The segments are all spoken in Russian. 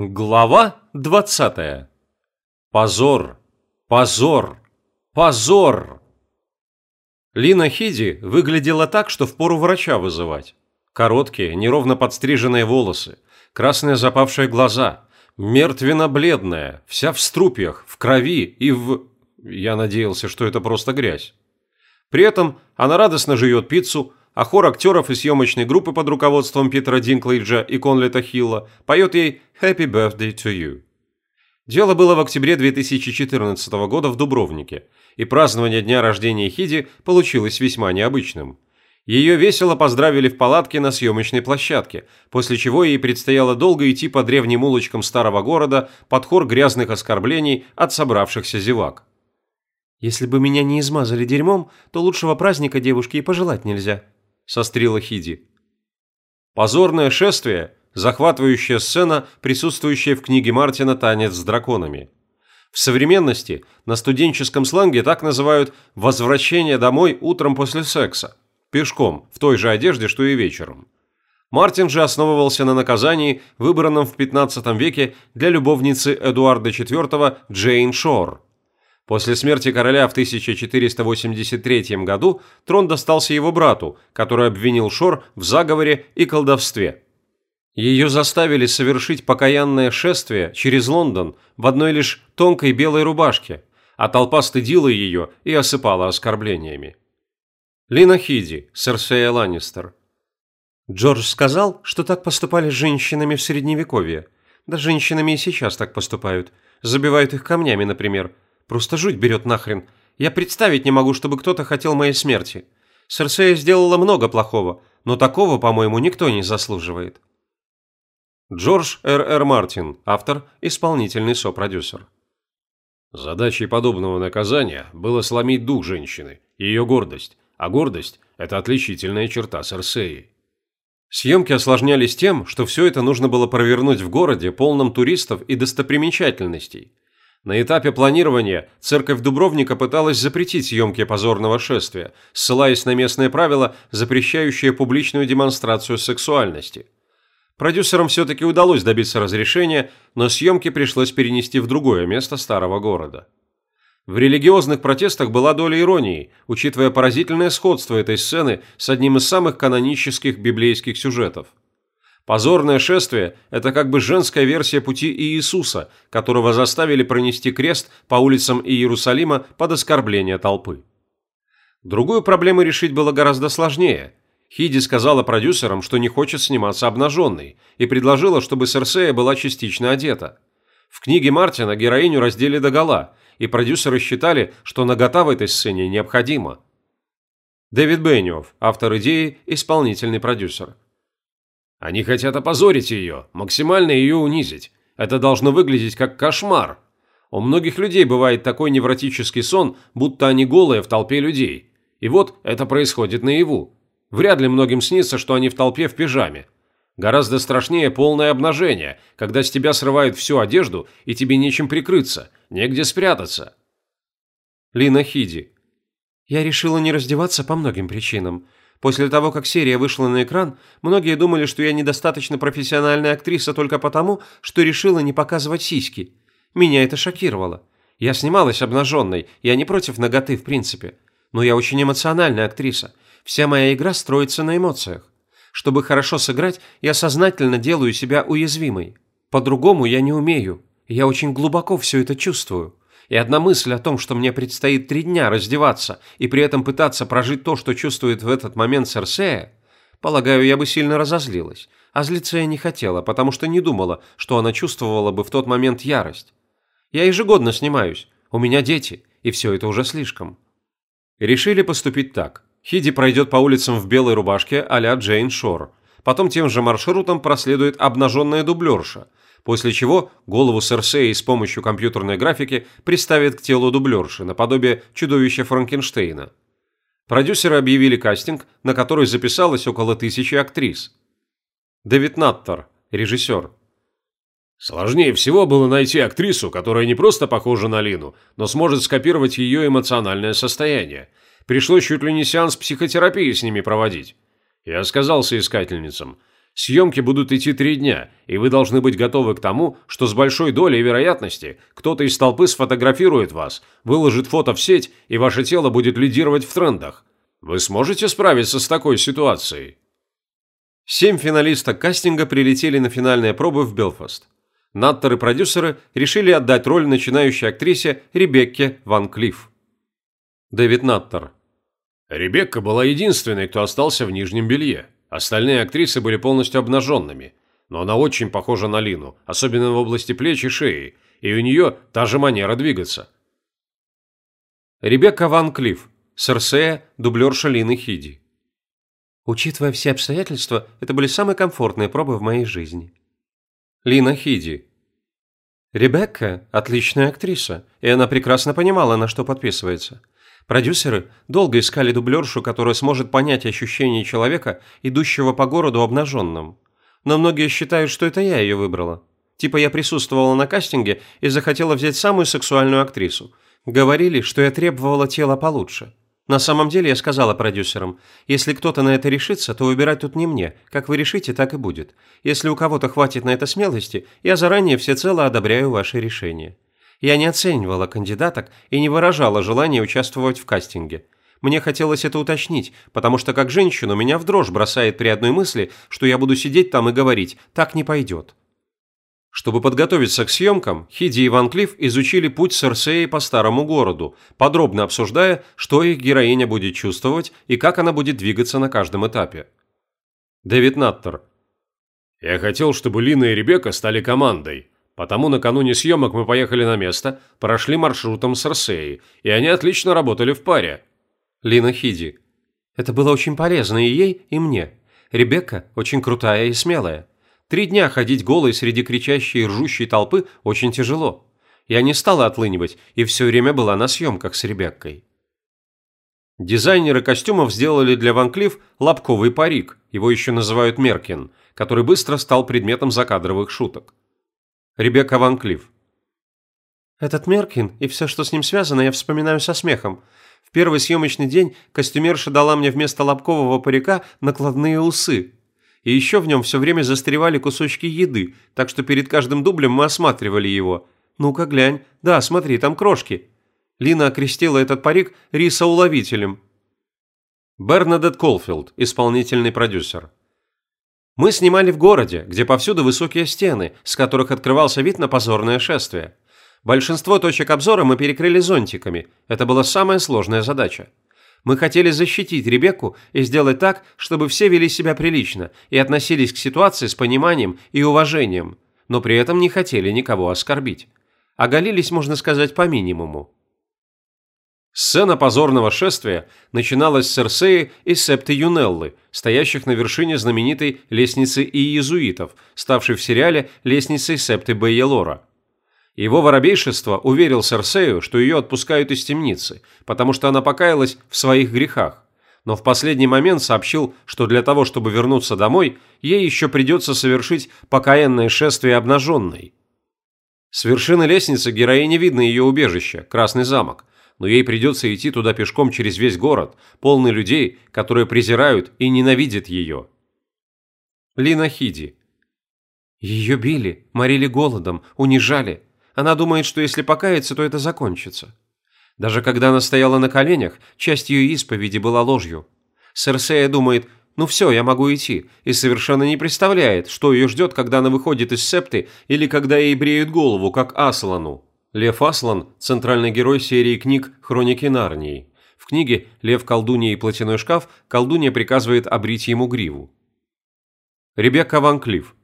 Глава 20. Позор, позор, позор. Лина Хиди выглядела так, что впору врача вызывать. Короткие, неровно подстриженные волосы, красные запавшие глаза, мертвенно-бледная, вся в струпьях, в крови и в... Я надеялся, что это просто грязь. При этом она радостно жует пиццу, а хор актеров и съемочной группы под руководством Питера Динклейджа и Конлета Хилла поет ей «Happy Birthday to You». Дело было в октябре 2014 года в Дубровнике, и празднование дня рождения Хиди получилось весьма необычным. Ее весело поздравили в палатке на съемочной площадке, после чего ей предстояло долго идти по древним улочкам старого города под хор грязных оскорблений от собравшихся зевак. «Если бы меня не измазали дерьмом, то лучшего праздника девушке и пожелать нельзя», сострила Хиди. Позорное шествие, захватывающая сцена, присутствующая в книге Мартина «Танец с драконами». В современности на студенческом сленге так называют «возвращение домой утром после секса», пешком, в той же одежде, что и вечером. Мартин же основывался на наказании, выбранном в 15 веке для любовницы Эдуарда IV Джейн Шор – После смерти короля в 1483 году трон достался его брату, который обвинил Шор в заговоре и колдовстве. Ее заставили совершить покаянное шествие через Лондон в одной лишь тонкой белой рубашке, а толпа стыдила ее и осыпала оскорблениями. Лина Хиди, Серсея Ланнистер. Джордж сказал, что так поступали с женщинами в Средневековье. Да женщинами и сейчас так поступают. Забивают их камнями, например – Просто жуть берет нахрен. Я представить не могу, чтобы кто-то хотел моей смерти. Серсея сделала много плохого, но такого, по-моему, никто не заслуживает. Джордж Р. Р. Мартин, автор, исполнительный сопродюсер. Задачей подобного наказания было сломить дух женщины, ее гордость, а гордость – это отличительная черта Серсеи. Съемки осложнялись тем, что все это нужно было провернуть в городе, полном туристов и достопримечательностей – на этапе планирования церковь Дубровника пыталась запретить съемки позорного шествия, ссылаясь на местные правила, запрещающие публичную демонстрацию сексуальности. Продюсерам все-таки удалось добиться разрешения, но съемки пришлось перенести в другое место старого города. В религиозных протестах была доля иронии, учитывая поразительное сходство этой сцены с одним из самых канонических библейских сюжетов – Позорное шествие – это как бы женская версия пути Иисуса, которого заставили пронести крест по улицам Иерусалима под оскорбление толпы. Другую проблему решить было гораздо сложнее. Хиди сказала продюсерам, что не хочет сниматься обнаженной, и предложила, чтобы Серсея была частично одета. В книге Мартина героиню раздели догола, и продюсеры считали, что нагота в этой сцене необходима. Дэвид Бенниофф, автор идеи, исполнительный продюсер – они хотят опозорить ее, максимально ее унизить. Это должно выглядеть как кошмар. У многих людей бывает такой невротический сон, будто они голые в толпе людей. И вот это происходит наяву. Вряд ли многим снится, что они в толпе в пижаме. Гораздо страшнее полное обнажение, когда с тебя срывают всю одежду, и тебе нечем прикрыться, негде спрятаться. Лина Хиди. Я решила не раздеваться по многим причинам. После того, как серия вышла на экран, многие думали, что я недостаточно профессиональная актриса только потому, что решила не показывать сиськи. Меня это шокировало. Я снималась обнаженной, я не против ноготы в принципе. Но я очень эмоциональная актриса. Вся моя игра строится на эмоциях. Чтобы хорошо сыграть, я сознательно делаю себя уязвимой. По-другому я не умею. Я очень глубоко все это чувствую. И одна мысль о том, что мне предстоит три дня раздеваться и при этом пытаться прожить то, что чувствует в этот момент Серсея, полагаю, я бы сильно разозлилась. А злиться я не хотела, потому что не думала, что она чувствовала бы в тот момент ярость. Я ежегодно снимаюсь, у меня дети, и все это уже слишком. Решили поступить так. Хиди пройдет по улицам в белой рубашке а-ля Джейн Шор. Потом тем же маршрутом проследует обнаженная дублерша – после чего голову Серсеи с помощью компьютерной графики приставят к телу дублерши, наподобие чудовища Франкенштейна. Продюсеры объявили кастинг, на который записалось около тысячи актрис. Дэвид Наттер, режиссер. Сложнее всего было найти актрису, которая не просто похожа на Лину, но сможет скопировать ее эмоциональное состояние. Пришлось чуть ли не сеанс психотерапии с ними проводить. Я сказал соискательницам – Съемки будут идти три дня, и вы должны быть готовы к тому, что с большой долей вероятности кто-то из толпы сфотографирует вас, выложит фото в сеть, и ваше тело будет лидировать в трендах. Вы сможете справиться с такой ситуацией? Семь финалисток кастинга прилетели на финальные пробы в Белфаст. Наттер и продюсеры решили отдать роль начинающей актрисе Ребекке Ван Клифф. Дэвид Наттер. Ребекка была единственной, кто остался в нижнем белье. Остальные актрисы были полностью обнаженными, но она очень похожа на Лину, особенно в области плеч и шеи, и у нее та же манера двигаться. Ребекка Ван Клифф, Серсея, дублерша Лины Хиди. Учитывая все обстоятельства, это были самые комфортные пробы в моей жизни. Лина Хиди. Ребекка – отличная актриса, и она прекрасно понимала, на что подписывается – Продюсеры долго искали дублершу, которая сможет понять ощущения человека, идущего по городу обнаженным. Но многие считают, что это я ее выбрала. Типа я присутствовала на кастинге и захотела взять самую сексуальную актрису. Говорили, что я требовала тела получше. На самом деле я сказала продюсерам, если кто-то на это решится, то выбирать тут не мне. Как вы решите, так и будет. Если у кого-то хватит на это смелости, я заранее всецело одобряю ваше решение. Я не оценивала кандидаток и не выражала желания участвовать в кастинге. Мне хотелось это уточнить, потому что как женщину меня в дрожь бросает при одной мысли, что я буду сидеть там и говорить «так не пойдет». Чтобы подготовиться к съемкам, Хиди и Ван Клифф изучили путь Серсеи по старому городу, подробно обсуждая, что их героиня будет чувствовать и как она будет двигаться на каждом этапе. Дэвид Наттер. «Я хотел, чтобы Лина и Ребекка стали командой. Потому накануне съемок мы поехали на место, прошли маршрутом с Арсеей, и они отлично работали в паре. Лина Хиди. Это было очень полезно и ей, и мне. Ребекка очень крутая и смелая. Три дня ходить голой среди кричащей и ржущей толпы очень тяжело. Я не стала отлынивать и все время была на съемках с Ребеккой. Дизайнеры костюмов сделали для Ван Клифф лобковый парик, его еще называют Меркин, который быстро стал предметом закадровых шуток. Ребекка Ван Клифф. Этот Меркин и все, что с ним связано, я вспоминаю со смехом. В первый съемочный день костюмерша дала мне вместо лобкового парика накладные усы. И еще в нем все время застревали кусочки еды, так что перед каждым дублем мы осматривали его. Ну-ка глянь. Да, смотри, там крошки. Лина окрестила этот парик рисоуловителем. Бернадет Колфилд, исполнительный продюсер. Мы снимали в городе, где повсюду высокие стены, с которых открывался вид на позорное шествие. Большинство точек обзора мы перекрыли зонтиками. Это была самая сложная задача. Мы хотели защитить Ребекку и сделать так, чтобы все вели себя прилично и относились к ситуации с пониманием и уважением, но при этом не хотели никого оскорбить. Оголились, можно сказать, по минимуму. Сцена позорного шествия начиналась с Серсеи и Септы Юнеллы, стоящих на вершине знаменитой лестницы иезуитов, ставшей в сериале лестницей Септы Бейелора. Его воробейшество уверил Серсею, что ее отпускают из темницы, потому что она покаялась в своих грехах, но в последний момент сообщил, что для того, чтобы вернуться домой, ей еще придется совершить покаянное шествие обнаженной. С вершины лестницы героине видно ее убежище, Красный замок, но ей придется идти туда пешком через весь город, полный людей, которые презирают и ненавидят ее. Лина Хиди. Ее били, морили голодом, унижали. Она думает, что если покаяться, то это закончится. Даже когда она стояла на коленях, часть ее исповеди была ложью. Серсея думает, ну все, я могу идти, и совершенно не представляет, что ее ждет, когда она выходит из септы или когда ей бреют голову, как Аслану. Лев Аслан – центральный герой серии книг «Хроники Нарнии». В книге «Лев, колдунья и платяной шкаф» колдунья приказывает обрить ему гриву. Ребекка Ван Клифф.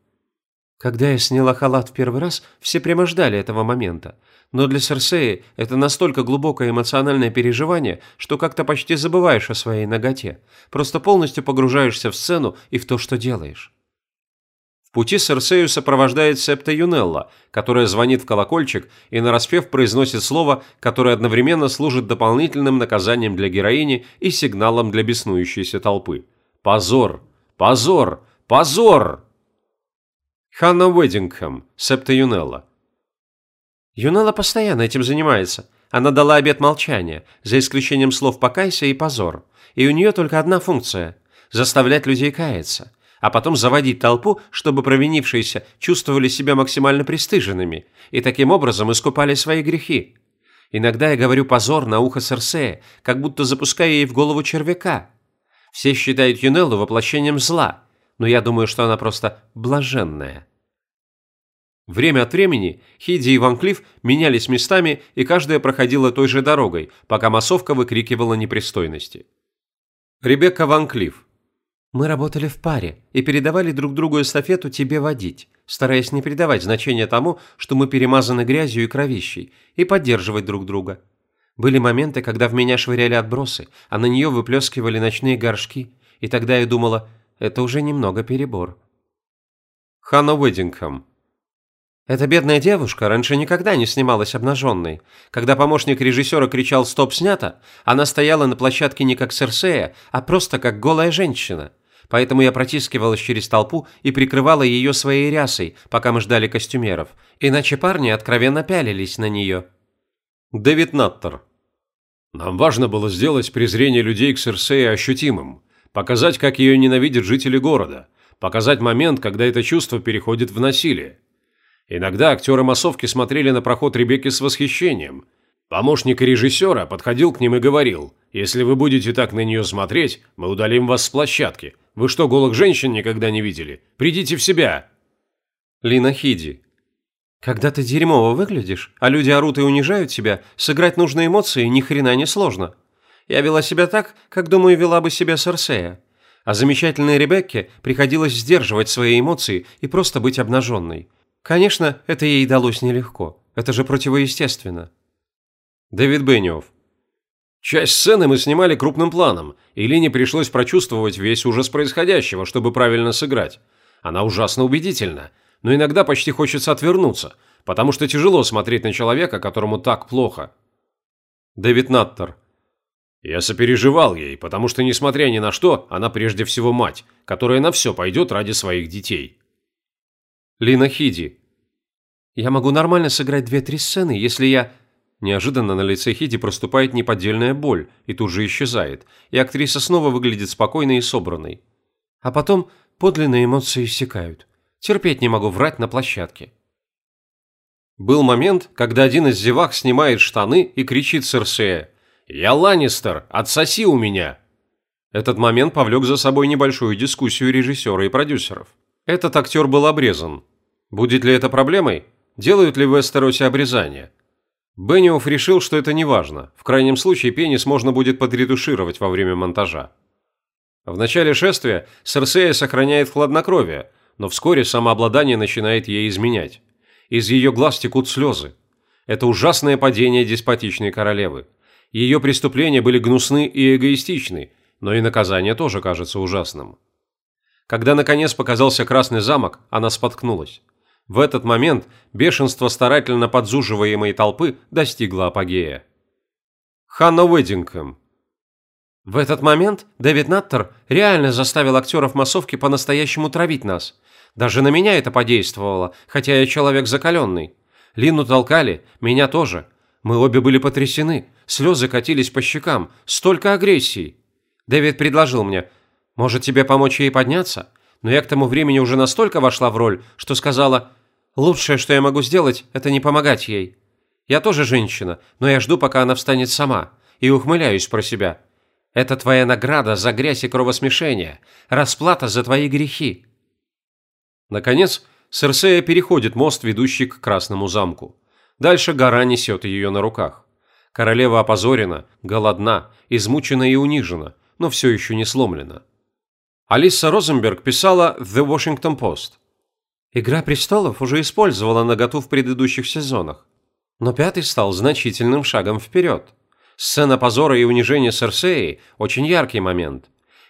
Когда я сняла халат в первый раз, все прямо ждали этого момента. Но для Серсеи это настолько глубокое эмоциональное переживание, что как-то почти забываешь о своей ноготе. Просто полностью погружаешься в сцену и в то, что делаешь пути Серсею сопровождает Септа Юнелла, которая звонит в колокольчик и нараспев произносит слово, которое одновременно служит дополнительным наказанием для героини и сигналом для беснующейся толпы. «Позор! Позор! Позор!» Ханна Уэддингхэм, Септа Юнелла. Юнелла постоянно этим занимается. Она дала обет молчания, за исключением слов «покайся» и «позор». И у нее только одна функция – заставлять людей каяться – а потом заводить толпу, чтобы провинившиеся чувствовали себя максимально пристыженными и таким образом искупали свои грехи. Иногда я говорю позор на ухо Серсея, как будто запускаю ей в голову червяка. Все считают Юнеллу воплощением зла, но я думаю, что она просто блаженная. Время от времени Хиди и Ван Клифф менялись местами, и каждая проходила той же дорогой, пока массовка выкрикивала непристойности. Ребекка Ван Клифф. Мы работали в паре и передавали друг другу эстафету тебе водить, стараясь не придавать значения тому, что мы перемазаны грязью и кровищей, и поддерживать друг друга. Были моменты, когда в меня швыряли отбросы, а на нее выплескивали ночные горшки, и тогда я думала, это уже немного перебор. Ханна Уэддингхэм. Эта бедная девушка раньше никогда не снималась обнаженной. Когда помощник режиссера кричал «Стоп, снято!», она стояла на площадке не как Серсея, а просто как голая женщина. Поэтому я протискивалась через толпу и прикрывала ее своей рясой, пока мы ждали костюмеров. Иначе парни откровенно пялились на нее. Дэвид Наттер. Нам важно было сделать презрение людей к Серсее ощутимым. Показать, как ее ненавидят жители города. Показать момент, когда это чувство переходит в насилие. Иногда актеры массовки смотрели на проход Ребекки с восхищением. Помощник режиссера подходил к ним и говорил, «Если вы будете так на нее смотреть, мы удалим вас с площадки. Вы что, голых женщин никогда не видели? Придите в себя!» Лина Хиди. Когда ты дерьмово выглядишь, а люди орут и унижают тебя, сыграть нужные эмоции ни хрена не сложно. Я вела себя так, как, думаю, вела бы себя Серсея. А замечательной Ребекке приходилось сдерживать свои эмоции и просто быть обнаженной. Конечно, это ей далось нелегко. Это же противоестественно. Дэвид Бенниофф. Часть сцены мы снимали крупным планом, и Лине пришлось прочувствовать весь ужас происходящего, чтобы правильно сыграть. Она ужасно убедительна, но иногда почти хочется отвернуться, потому что тяжело смотреть на человека, которому так плохо. Дэвид Наттер. Я сопереживал ей, потому что, несмотря ни на что, она прежде всего мать, которая на все пойдет ради своих детей. Лина Хиди. Я могу нормально сыграть две-три сцены, если я... Неожиданно на лице Хиди проступает неподдельная боль и тут же исчезает, и актриса снова выглядит спокойной и собранной. А потом подлинные эмоции иссякают. Терпеть не могу врать на площадке. Был момент, когда один из зевак снимает штаны и кричит Серсея «Я Ланнистер, отсоси у меня!» Этот момент повлек за собой небольшую дискуссию режиссера и продюсеров. Этот актер был обрезан. Будет ли это проблемой? Делают ли в Эстеросе обрезание? Бенниофф решил, что это не важно. В крайнем случае пенис можно будет подретушировать во время монтажа. В начале шествия Серсея сохраняет хладнокровие, но вскоре самообладание начинает ей изменять. Из ее глаз текут слезы. Это ужасное падение деспотичной королевы. Ее преступления были гнусны и эгоистичны, но и наказание тоже кажется ужасным. Когда наконец показался Красный замок, она споткнулась. В этот момент бешенство старательно подзуживаемой толпы достигло апогея. Ханна Уэддингхэм. В этот момент Дэвид Наттер реально заставил актеров массовки по-настоящему травить нас. Даже на меня это подействовало, хотя я человек закаленный. Лину толкали, меня тоже. Мы обе были потрясены, слезы катились по щекам, столько агрессии. Дэвид предложил мне – может, тебе помочь ей подняться? Но я к тому времени уже настолько вошла в роль, что сказала, лучшее, что я могу сделать, это не помогать ей. Я тоже женщина, но я жду, пока она встанет сама, и ухмыляюсь про себя. Это твоя награда за грязь и кровосмешение, расплата за твои грехи. Наконец, Серсея переходит мост, ведущий к Красному замку. Дальше гора несет ее на руках. Королева опозорена, голодна, измучена и унижена, но все еще не сломлена. Алиса Розенберг писала The Washington Post. «Игра престолов» уже использовала наготу в предыдущих сезонах. Но пятый стал значительным шагом вперед. Сцена позора и унижения Серсеи – очень яркий момент.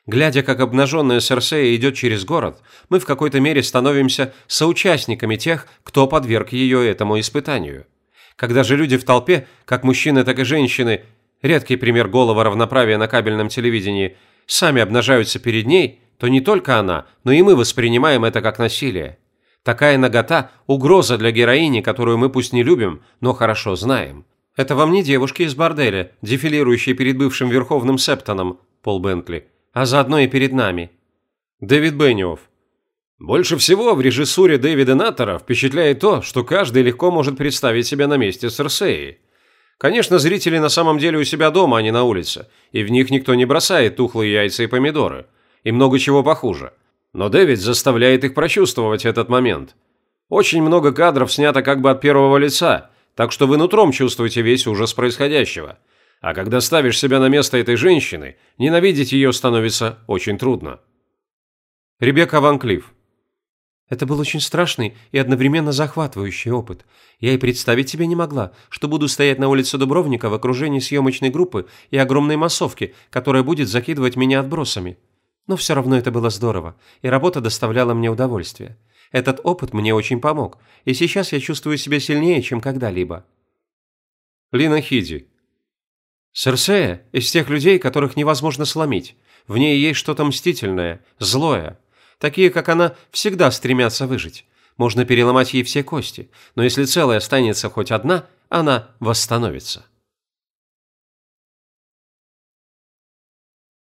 Глядя, как обнаженная Серсея идет через город, мы в какой-то мере становимся соучастниками тех, кто подверг ее этому испытанию. Когда же люди в толпе, как мужчины, так и женщины, редкий пример голого равноправия на кабельном телевидении, сами обнажаются перед ней – то не только она, но и мы воспринимаем это как насилие. Такая нагота – угроза для героини, которую мы пусть не любим, но хорошо знаем. Это вам не девушки из борделя, дефилирующие перед бывшим Верховным Септоном, Пол Бентли, а заодно и перед нами. Дэвид Бенниофф. Больше всего в режиссуре Дэвида Наттера впечатляет то, что каждый легко может представить себя на месте Серсеи. Конечно, зрители на самом деле у себя дома, а не на улице, и в них никто не бросает тухлые яйца и помидоры, и много чего похуже. Но Дэвид заставляет их прочувствовать этот момент. Очень много кадров снято как бы от первого лица, так что вы нутром чувствуете весь ужас происходящего. А когда ставишь себя на место этой женщины, ненавидеть ее становится очень трудно. Ребекка Ван Клифф. Это был очень страшный и одновременно захватывающий опыт. Я и представить себе не могла, что буду стоять на улице Дубровника в окружении съемочной группы и огромной массовки, которая будет закидывать меня отбросами. Но все равно это было здорово, и работа доставляла мне удовольствие. Этот опыт мне очень помог, и сейчас я чувствую себя сильнее, чем когда-либо. Лина Хиди. Серсея из тех людей, которых невозможно сломить. В ней есть что-то мстительное, злое, Такие, как она, всегда стремятся выжить. Можно переломать ей все кости, но если целая останется хоть одна, она восстановится.